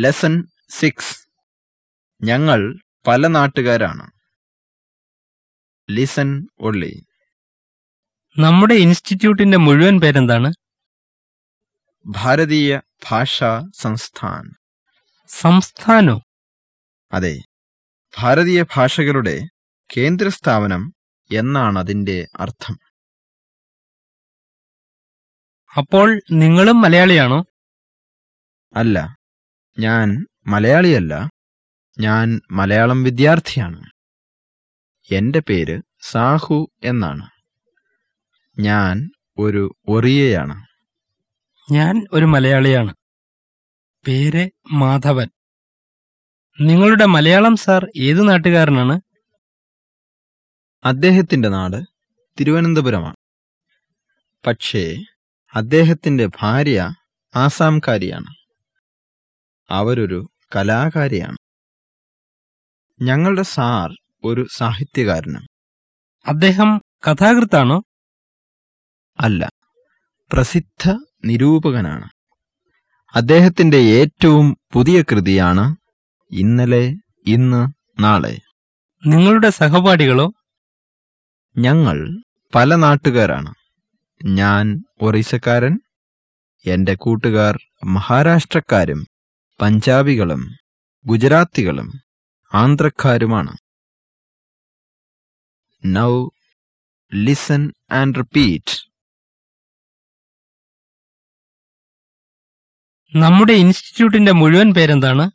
Lesson six ഞങ്ങൾ പല നാട്ടുകാരാണ്. ലിസൺ ഒള്ളി നമ്മുടെ ഇൻസ്റ്റിറ്റ്യൂട്ടിന്റെ മുഴുവൻ പേരെന്താണ്? ഭാരതീയ ഭാഷാ സംസ്ഥാൻ. സംസ്ഥാനോ? അതെ. ഭാരതീയ ഭാഷകളുടെ കേന്ദ്ര സ്ഥാപനം എന്നാണ് അതിന്റെ അർത്ഥം. അപ്പോൾ നിങ്ങളും മലയാളിയാണോ? അല്ല. ഞാൻ മലയാളിയല്ല ഞാൻ മലയാളം വിദ്യാർത്ഥിയാണ്. എന്റെ പേര് സാഹു എന്നാണ്. ഞാൻ ഒരു ഒറിയയാണ്. ഞാൻ ഒരു മലയാളിയാണ്. പേര് മാധവൻ. നിങ്ങളുടെ മലയാളം സാർ ഏത് നാട്ടുകാരനാണ്? അദ്ദേഹത്തിന്റെ നാട് തിരുവനന്തപുരമാണ്. പക്ഷേ അദ്ദേഹത്തിന്റെ ഭാര്യ ആസാംകാരിയാണ്. അവരൊരു കലാകാരിയാണ്. ഞങ്ങളുടെ സാർ ഒരു സാഹിത്യകാരനും. അദ്ദേഹം കഥാകൃത്താണോ? അല്ല പ്രസിദ്ധ നിരൂപകനാണ്. അദ്ദേഹത്തിന്റെ ഏറ്റവും പുതിയ കൃതിയാണ് ഇന്നലെ ഇന്ന് നാളെ. നിങ്ങളുടെ സഹപാഠികളോ? ഞങ്ങൾ പല നാട്ടുകാരാണ്. ഞാൻ ഒറീസക്കാരൻ എന്റെ കൂട്ടുകാർ മഹാരാഷ്ട്രക്കാരും പഞ്ചാബികളും ഗുജറാത്തികളും ആന്ധ്രക്കാരുമാണ്. നൗ ലിസൺ ആൻഡ് റിപ്പീറ്റ് നമ്മുടെ ഇൻസ്റ്റിറ്റ്യൂട്ടിന്റെ മുഴുവൻ പേരെന്താണ്?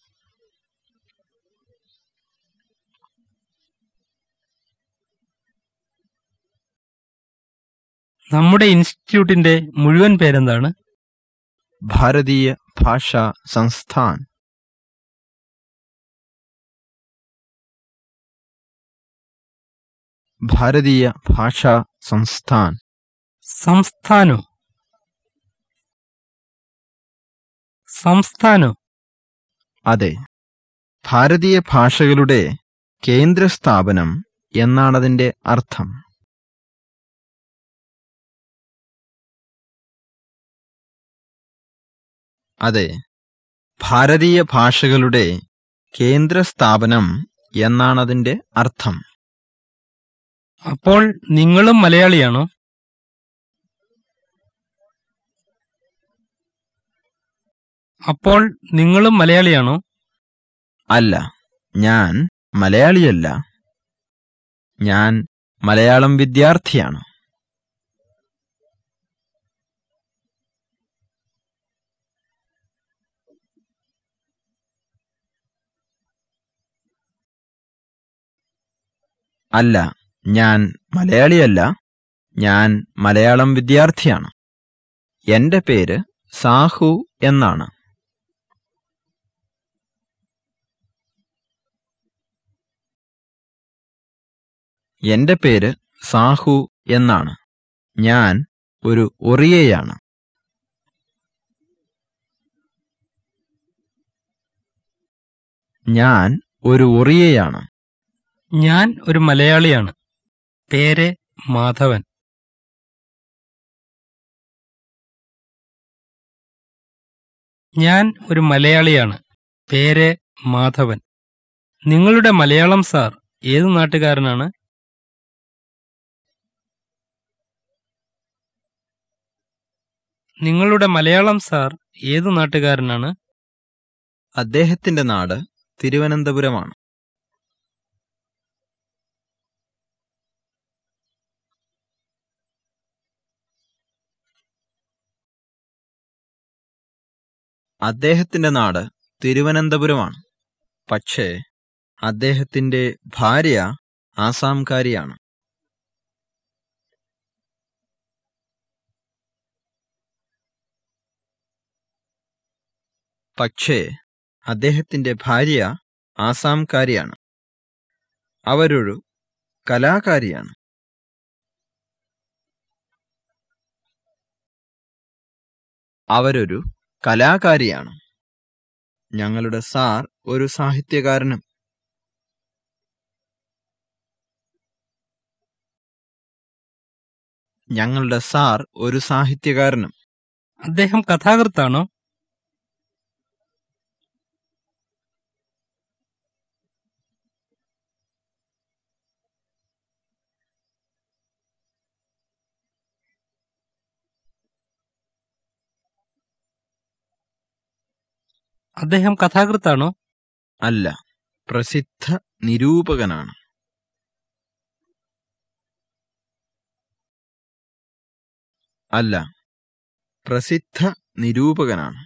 നമ്മുടെ ഇൻസ്റ്റിറ്റ്യൂട്ടിന്റെ മുഴുവൻ പേരെന്താണ്? ഭാരതീയ ഭാഷാ സംസ്ഥാൻ ഭാരതീയ ഭാഷാ സംസ്ഥാൻ. സംസ്ഥാനോ? സംസ്ഥാനോ? അതെ. ഭാരതീയ ഭാഷകളുടെ കേന്ദ്ര സ്ഥാപനം എന്നാണതിന്റെ അർത്ഥം. അതെ ഭാരതീയ ഭാഷകളുടെ കേന്ദ്ര സ്ഥാപനം എന്നാണതിന്റെ അർത്ഥം. അപ്പോൾ നിങ്ങളും മലയാളിയാണോ? അപ്പോൾ നിങ്ങളും മലയാളിയാണോ? അല്ല ഞാൻ മലയാളിയല്ല. ഞാൻ മലയാളം വിദ്യാർത്ഥിയാണ്. അല്ല ഞാൻ മലയാളിയല്ല ഞാൻ മലയാളം വിദ്യാർത്ഥിയാണ്. എന്റെ പേര് സാഹു എന്നാണ്. എന്റെ പേര് സാഹു എന്നാണ്. ഞാൻ ഒരു ഒറിയയാണ്. ഞാൻ ഒരു ഒറിയയാണ്. ഞാൻ ഒരു മലയാളിയാണ്. പേര് മാധവൻ. ഞാൻ ഒരു മലയാളിയാണ്. പേര് മാധവൻ. നിങ്ങളുടെ മലയാളം സാർ ഏത് നാട്ടുകാരനാണ്? നിങ്ങളുടെ മലയാളം സാർ ഏത് നാട്ടുകാരനാണ്? അദ്ദേഹത്തിന്റെ നാട് തിരുവനന്തപുരമാണ്. അദ്ദേഹത്തിന്റെ നാട് തിരുവനന്തപുരമാണ്. പക്ഷേ അദ്ദേഹത്തിന്റെ ഭാര്യ ആസാംകാരിയാണ്. പക്ഷേ അദ്ദേഹത്തിന്റെ ഭാര്യ ആസാംകാരിയാണ്. അവരൊരു കലാകാരിയാണ്. അവരൊരു കലാകാരിയാണ്. ഞങ്ങളുടെ സാർ ഒരു സാഹിത്യകാരനും. ഞങ്ങളുടെ സാർ ഒരു സാഹിത്യകാരനും. അദ്ദേഹം കഥാകൃത്താണോ? അദ്ദേഹം കഥാകൃത്താണോ? അല്ല. പ്രസിദ്ധ നിരൂപകനാണ്. അല്ല. പ്രസിദ്ധ നിരൂപകനാണ്.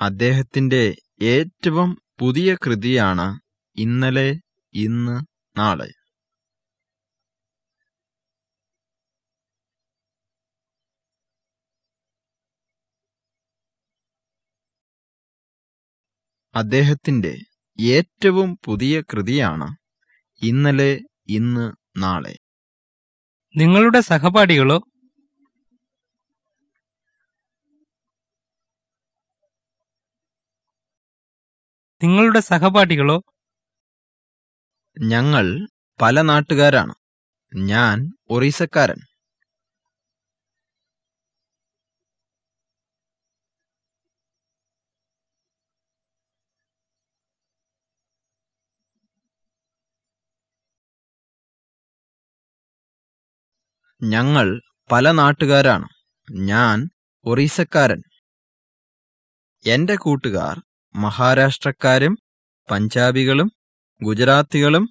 അദ്ദേഹത്തിന്റെ ഏറ്റവും പുതിയ കൃതിയാണ് ഇന്നലെ ഇന്ന് നാളെ. അദ്ദേഹത്തിന്റെ ഏറ്റവും പുതിയ കൃതിയാണ് ഇന്നലെ ഇന്ന് നാളെ. നിങ്ങളുടെ സഹപാഠികളോ? നിങ്ങളുടെ സഹപാഠികളോ? ഞങ്ങൾ പല നാട്ടുകാരാണ്. ഞാൻ ഒറീസക്കാരൻ. ഞങ്ങൾ പല നാട്ടുകാരാണ്. ഞാൻ ഒറീസക്കാരൻ. എന്റെ കൂട്ടുകാർ മഹാരാഷ്ട്രക്കാരും പഞ്ചാബികളും ഗുജറാത്തികളും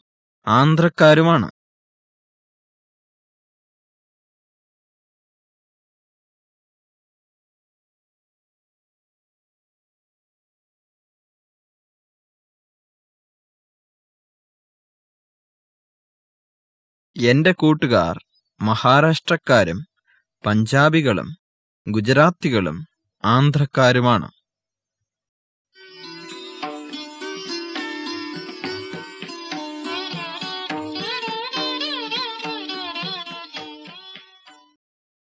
ആന്ധ്രക്കാരുമാണ്. എന്റെ കൂട്ടുകാർ മഹാരാഷ്ട്രക്കാരും പഞ്ചാബികളും ഗുജറാത്തികളും ആന്ധ്രക്കാരുമാണ്.